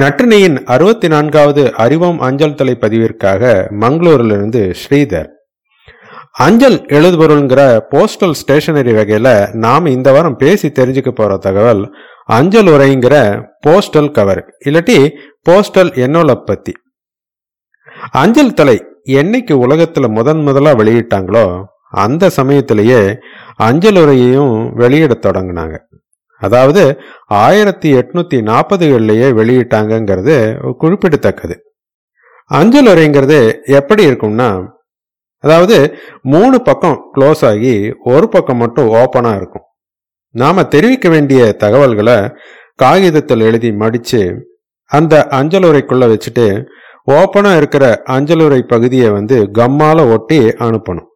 நற்றினியின் அறுபத்தி நான்காவது அறிவோம் அஞ்சல் தலை பதிவிற்காக மங்களூரிலிருந்து ஸ்ரீதர். அஞ்சல் எழுதுபொருள்ங்கிற போஸ்டல் ஸ்டேஷனரி வகையில நாம் இந்த வாரம் பேசி தெரிஞ்சுக்க போற தகவல் அஞ்சல் உரைங்கிற போஸ்டல் கவர் இல்லாட்டி போஸ்டல் என்னோல பத்தி. அஞ்சல் தலை என்னைக்கு உலகத்துல முதன் முதலா வெளியிட்டாங்களோ அந்த சமயத்திலேயே அஞ்சல் உரையையும் வெளியிட தொடங்கினாங்க. அதாவது ஆயிரத்தி எட்நூத்தி நாற்பதுகள்லயே வெளியிட்டாங்கங்கிறது குறிப்பிடத்தக்கது. அஞ்சலுரைங்கிறது எப்படி இருக்கும்னா அதாவது மூணு பக்கம் க்ளோஸ் ஆகி ஒரு பக்கம் மட்டும் ஓப்பனாக இருக்கும். நாம் தெரிவிக்க வேண்டிய தகவல்களை காகிதத்தில் எழுதி மடித்து அந்த அஞ்சலுரைக்குள்ளே வச்சுட்டு ஓப்பனாக இருக்கிற அஞ்சலுரை பகுதியை வந்து கம்மால ஒட்டி அனுப்பணும்.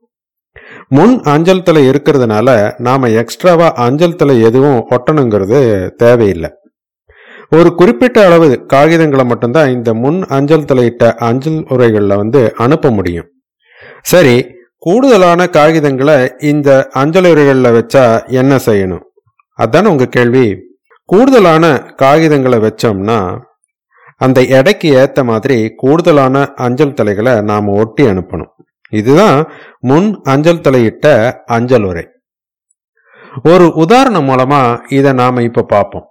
முன் அஞ்சல் தலை இருக்கிறதுனால நாம எக்ஸ்ட்ராவா அஞ்சல் தலை எதுவும் ஒட்டணுங்கிறது தேவையில்லை. ஒரு குறிப்பிட்ட அளவு காகிதங்களை மட்டும்தான் இந்த முன் அஞ்சல் தலையிட்ட அஞ்சல் உரைகளில் வந்து அனுப்ப முடியும். சரி கூடுதலான காகிதங்களை இந்த அஞ்சல் உரைகளில் வச்சா என்ன செய்யணும்? அதான உங்க கேள்வி. கூடுதலான காகிதங்களை வச்சோம்னா அந்த எடைக்கு ஏற்ற மாதிரி கூடுதலான அஞ்சல் தலைகளை நாம் ஒட்டி அனுப்பணும். இதுதான் முன் அஞ்சல் தலையிட்ட அஞ்சல் உரை. ஒரு உதாரணம் மூலமா இதை நாம இப்ப பார்ப்போம்.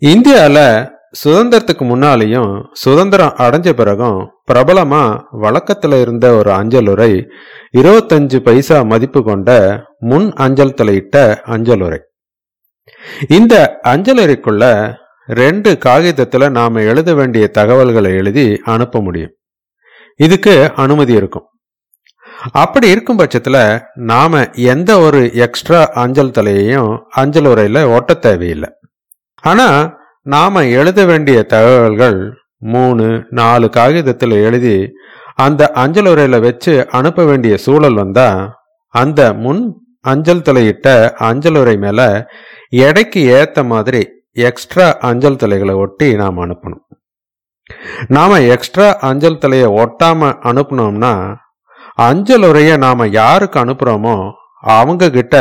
இந்தியால சுதந்திரத்துக்கு முன்னாலேயும் சுதந்திரம் அடைஞ்ச பிறகும் பிரபலமா வழக்கத்துல இருந்த ஒரு அஞ்சல் உரை இருபத்தஞ்சு பைசா மதிப்பு கொண்ட முன் அஞ்சல் தலையிட்ட அஞ்சல் உரை. இந்த அஞ்சல் உரைக்குள்ள ரெண்டு காகிதத்துல நாம எழுத வேண்டிய தகவல்களை எழுதி அனுப்ப முடியும். இதுக்கு அனுமதி இருக்கும். அப்படி இருக்கும் பட்சத்தில் நாம் எந்த ஒரு எக்ஸ்ட்ரா அஞ்சல் தலையையும் அஞ்சல் உரையில் ஒட்ட தேவையில்லை. ஆனால் நாம் எழுத வேண்டிய தகவல்கள் மூணு நாலு காகிதத்தில் எழுதி அந்த அஞ்சல் உரையில் வச்சு அனுப்ப வேண்டிய சூழல் வந்தால் அந்த முன் அஞ்சல் தலையிட்ட அஞ்சல் உரை மேலே எடைக்கு ஏற்ற மாதிரி எக்ஸ்ட்ரா அஞ்சல் தலைகளை ஒட்டி நாம் அனுப்பணும். நாம எக்ஸ்ட்ரா அஞ்சல் தலையை ஒட்டாம அனுப்பினோம்னா அஞ்சல் உரையை நாம் யாருக்கு அனுப்புகிறோமோ அவங்க கிட்ட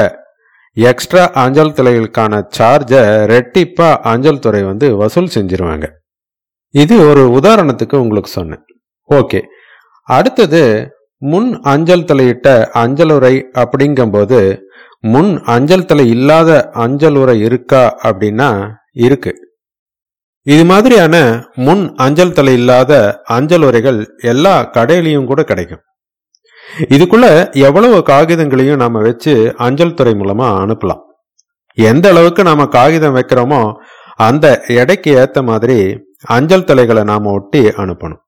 எக்ஸ்ட்ரா அஞ்சல் தலைகளுக்கான சார்ஜை ரெட்டிப்பாக அஞ்சல் துறை வந்து வசூல் செஞ்சிருவாங்க. இது ஒரு உதாரணத்துக்கு உங்களுக்கு சொன்னேன். ஓகே. அடுத்தது முன் அஞ்சல் தலையிட்ட அஞ்சல் உரை அப்படிங்கும்போது முன் அஞ்சல் தலை இல்லாத அஞ்சல் உரை இருக்கா அப்படின்னா இருக்கு. இது மாதிரியான முன் அஞ்சல் தலை இல்லாத அஞ்சல் உரைகள் எல்லா கடையிலையும் கூட கிடைக்கும். இதுக்குள்ள எவ்வளவு காகிதங்களையும் நாம வச்சு அஞ்சல் துறை மூலமா அனுப்பலாம். எந்த அளவுக்கு நாம காகிதம் வைக்கிறோமோ அந்த எடைக்கு ஏத்த மாதிரி அஞ்சல் தலைகளை நாம ஒட்டி அனுப்பணும்.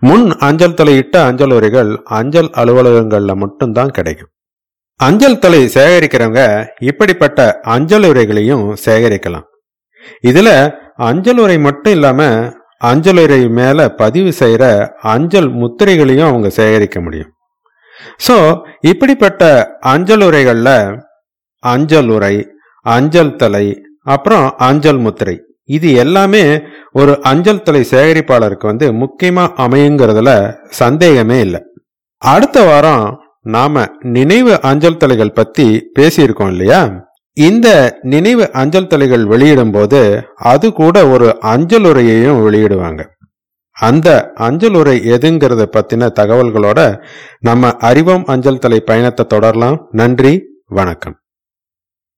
முன் அஞ்சல் தலை இட்ட அஞ்சல் உரைகள் அஞ்சல் அலுவலகங்கள்ல மட்டும்தான் கிடைக்கும். அஞ்சல் தலை சேகரிக்கிறவங்க இப்படிப்பட்ட அஞ்சல் உரைகளையும் சேகரிக்கலாம். இதுல அஞ்சல் உரை மட்டும் இல்லாம அஞ்சல் உரை மேல பதிவு செய்யற அஞ்சல் முத்திரைகளையும் அவங்க சேகரிக்க முடியும். ஸோ இப்படிப்பட்ட அஞ்சல் உரைகளில் அஞ்சல் உரை அஞ்சல் தலை அப்புறம் அஞ்சல் முத்திரை. இது எல்லாமே ஒரு அஞ்சல் தலை சேகரிப்பாளருக்கு வந்து முக்கியமாக அமையுங்கிறதுல சந்தேகமே இல்லை. அடுத்த வாரம் நாம நினைவு அஞ்சல் தலைகள் பற்றி பேசியிருக்கோம் இல்லையா? இந்த நினைவு அஞ்சல் தலைகள் வெளியிடும் போது அது கூட ஒரு அஞ்சல் உரையையும் வெளியிடுவாங்க. அந்த அஞ்சல் உரை எதுங்கிறத பத்தின தகவல்களோட நம்ம அறிவோம் அஞ்சல் தலை பயணத்தை தொடரலாம். நன்றி வணக்கம்.